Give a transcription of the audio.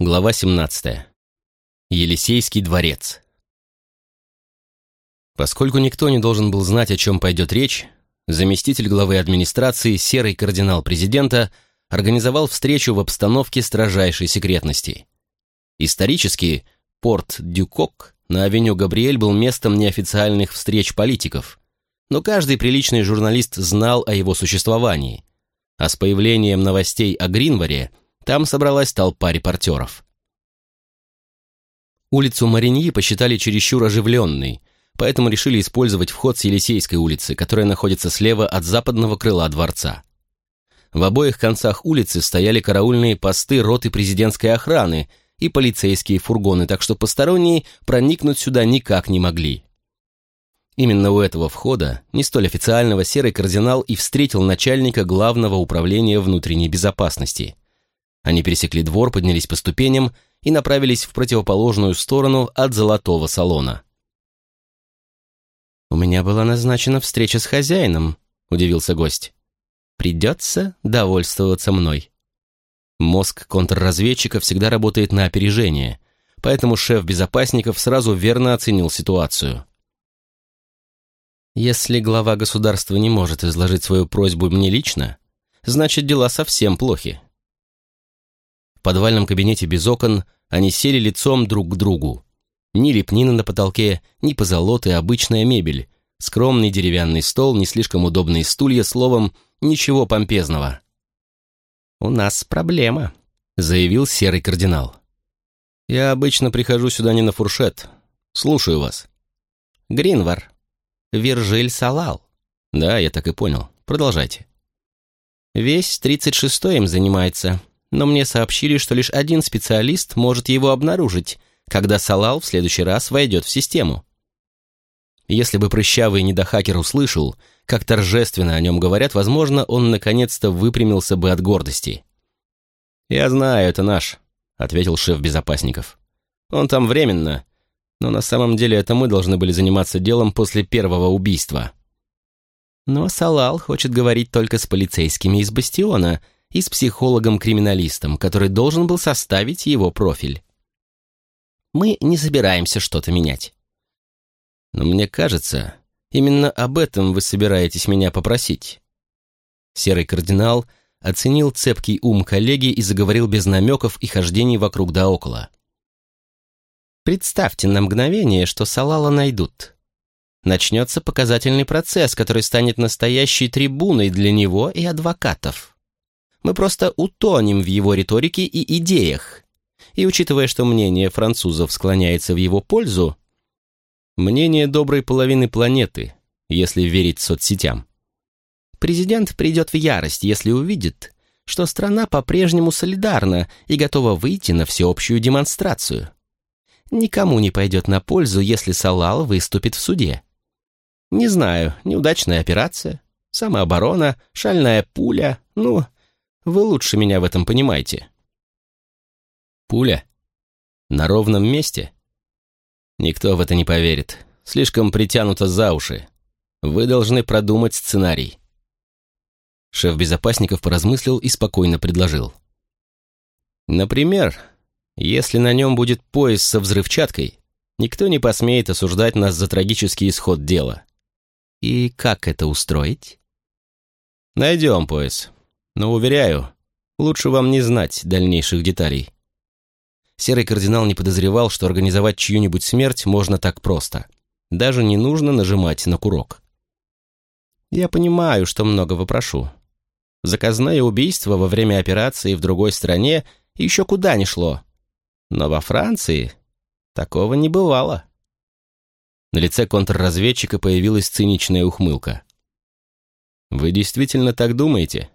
Глава 17. Елисейский дворец. Поскольку никто не должен был знать, о чем пойдет речь, заместитель главы администрации, серый кардинал президента, организовал встречу в обстановке строжайшей секретности. Исторически, порт Дюкок на авеню Габриэль был местом неофициальных встреч политиков, но каждый приличный журналист знал о его существовании, а с появлением новостей о Гринваре – там собралась толпа репортеров. Улицу Мариньи посчитали чересчур оживленной, поэтому решили использовать вход с Елисейской улицы, которая находится слева от западного крыла дворца. В обоих концах улицы стояли караульные посты роты президентской охраны и полицейские фургоны, так что посторонние проникнуть сюда никак не могли. Именно у этого входа, не столь официального, серый кардинал и встретил начальника главного управления внутренней безопасности – они пересекли двор, поднялись по ступеням и направились в противоположную сторону от золотого салона. «У меня была назначена встреча с хозяином», — удивился гость. «Придется довольствоваться мной». Мозг контрразведчика всегда работает на опережение, поэтому шеф безопасников сразу верно оценил ситуацию. «Если глава государства не может изложить свою просьбу мне лично, значит, дела совсем плохи», подвальном кабинете без окон они сели лицом друг к другу. Ни лепнина на потолке, ни позолоты, обычная мебель. Скромный деревянный стол, не слишком удобные стулья, словом, ничего помпезного. «У нас проблема», — заявил серый кардинал. «Я обычно прихожу сюда не на фуршет. Слушаю вас». «Гринвар. Виржиль Салал». «Да, я так и понял. Продолжайте». «Весь тридцать шестой им занимается но мне сообщили, что лишь один специалист может его обнаружить, когда Салал в следующий раз войдет в систему. Если бы прыщавый недохакер услышал, как торжественно о нем говорят, возможно, он наконец-то выпрямился бы от гордости. «Я знаю, это наш», — ответил шеф безопасников. «Он там временно, но на самом деле это мы должны были заниматься делом после первого убийства». Но Салал хочет говорить только с полицейскими из Бастиона — и с психологом-криминалистом, который должен был составить его профиль. Мы не собираемся что-то менять. Но мне кажется, именно об этом вы собираетесь меня попросить. Серый кардинал оценил цепкий ум коллеги и заговорил без намеков и хождений вокруг да около. Представьте на мгновение, что Салала найдут. Начнется показательный процесс, который станет настоящей трибуной для него и адвокатов. Мы просто утонем в его риторике и идеях. И учитывая, что мнение французов склоняется в его пользу, мнение доброй половины планеты, если верить соцсетям. Президент придет в ярость, если увидит, что страна по-прежнему солидарна и готова выйти на всеобщую демонстрацию. Никому не пойдет на пользу, если Салал выступит в суде. Не знаю, неудачная операция, самооборона, шальная пуля, ну, вы лучше меня в этом понимаете. Пуля? На ровном месте? Никто в это не поверит. Слишком притянуто за уши. Вы должны продумать сценарий. Шеф безопасников поразмыслил и спокойно предложил. Например, если на нем будет пояс со взрывчаткой, никто не посмеет осуждать нас за трагический исход дела. И как это устроить? Найдем пояс. Но, уверяю, лучше вам не знать дальнейших деталей. Серый кардинал не подозревал, что организовать чью-нибудь смерть можно так просто. Даже не нужно нажимать на курок. Я понимаю, что многого прошу. Заказное убийство во время операции в другой стране еще куда ни шло. Но во Франции такого не бывало. На лице контрразведчика появилась циничная ухмылка. «Вы действительно так думаете?»